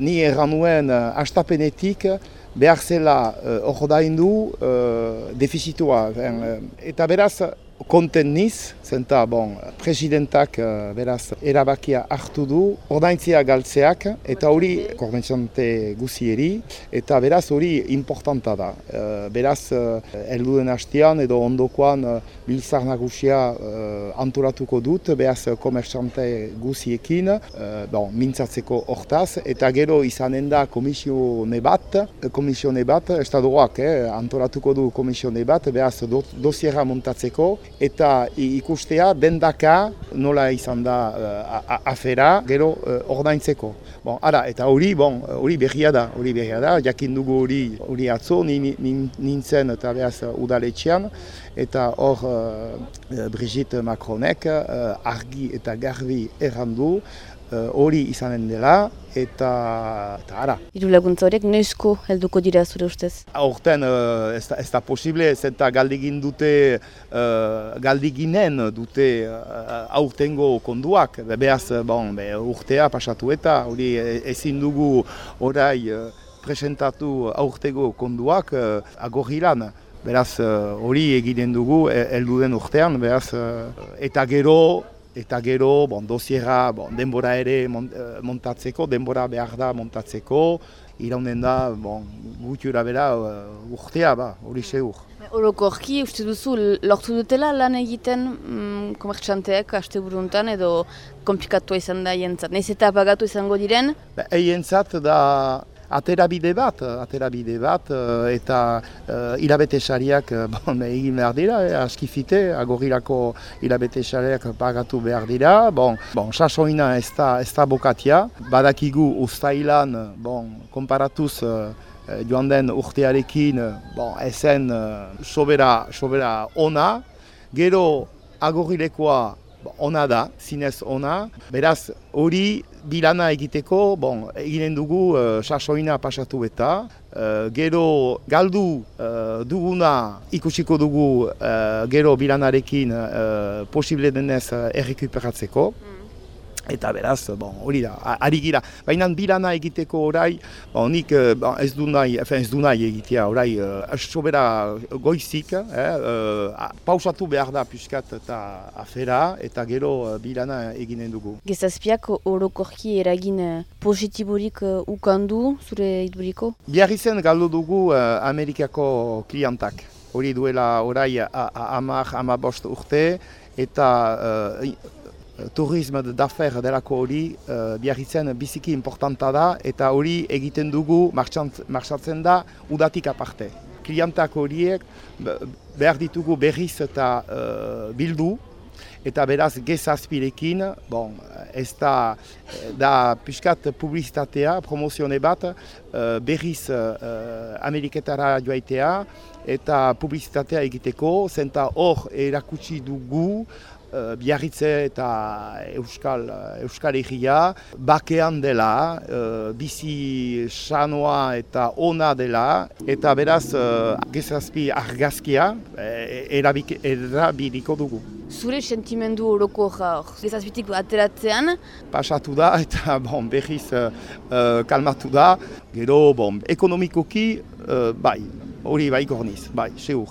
ni erran nuen uh, astapenetik behar zela uh, ordaindu uh, defizitua. Eta beraz, konten niz, zenta, bon, presidentak uh, beraz erabakia hartu du, ordaintzia galtzeak, eta hori konbentzionate guzieri, eta beraz hori importanta da. Uh, beraz, uh, elduden hastian edo ondokoan biltzar nagusia anturatuko dut, beraz komertzante guziekin, bon, mintzatzeko hortaz, eta gero izanen da komisione bat, komisione bat, estadoak, eh, anturatuko du komisione bat, beraz do, dosiera montatzeko, eta ikustea dendaka nola izan da uh, afera gero uh, ordaintzeko. Bon, ara, eta hori bon, hori berria da, hori berria da, jakin dugu hori hori atzo nintzen eta behaz udaletxean eta hor uh, Brigitte Macronek uh, argi eta garbi errandu hori uh, izanen dela eta eta ara. Hiru laguntza horiek neuzko helduko dira zure ustez? Horten uh, ez, da, ez da posible, ez eta galdigin dute, uh, galdiginen dute aurtengo konduak. Be, behaz, bon, be, urtea pasatu eta hori ezin dugu orai presentatu aurtego konduak agorrilan. Beraz, hori egiten dugu, heldu den urtean, beraz, eta gero, eta gero bon, dosiera bon, denbora ere eh, montatzeko, denbora behar da montatzeko, iraunen da bon, gutiura bera uh, urtea, ba, hori seur. Horoko horki, uste duzu, lortu dutela lan egiten mm, komertxanteak aste buruntan edo komplikatu izan da jentzat. Neiz eta apagatu izango diren? Ba, Eientzat da aterabide bat, aterabide bat, eh, eta uh, hilabete sariak eh, bon, egin behar dira, eh, askifite, agorilako hilabete sariak pagatu behar dira. Bon, bon, sasoina ez da, ez da bokatia, badakigu ustailan, bon, komparatuz, joan den urtearekin, bon, ezen uh, sobera, sobera ona, gero agorilekoa ona da, zinez ona. Beraz, hori bilana egiteko, bon, eginen dugu uh, sasoina pasatu eta, uh, gero galdu uh, duguna ikusiko dugu uh, gero bilanarekin uh, posible denez uh, errekuperatzeko. Eta beraz, bon, hori da, ari gira. Baina bilana egiteko orai, bon, nik eh, bon, ez du nahi, ez du nahi egitea orai, uh, sobera goizik, eh, uh, pausatu behar da piskat eta afera, eta gero uh, bilana eginen dugu. Gezazpiak orokorki eragin positiborik uh, ukandu, zure iduriko? Biar izen galdu dugu uh, Amerikako klientak. Hori duela orai amak, amabost urte, eta turisme d'affaires delako hori uh, biarritzen biziki importanta da eta hori egiten dugu marxatzen da udatik aparte. Klientak horiek behar ditugu berriz eta uh, bildu eta beraz gezazpirekin, bon, ez da, da piskat publizitatea, promozione bat, uh, berriz uh, Ameriketara joaitea eta publizitatea egiteko, zenta hor erakutsi dugu uh, biarritze eta euskal, euskal egia, bakean dela, uh, bizi sanoa eta ona dela, eta beraz uh, gezazpi argazkia erabiliko dugu. Zure sentimendu horoko hor, gezazpitik ateratzean? Pasatu da eta bon, berriz uh, kalmatu da, gero bon, ekonomikoki uh, bai, hori bai gorniz, bai, seur.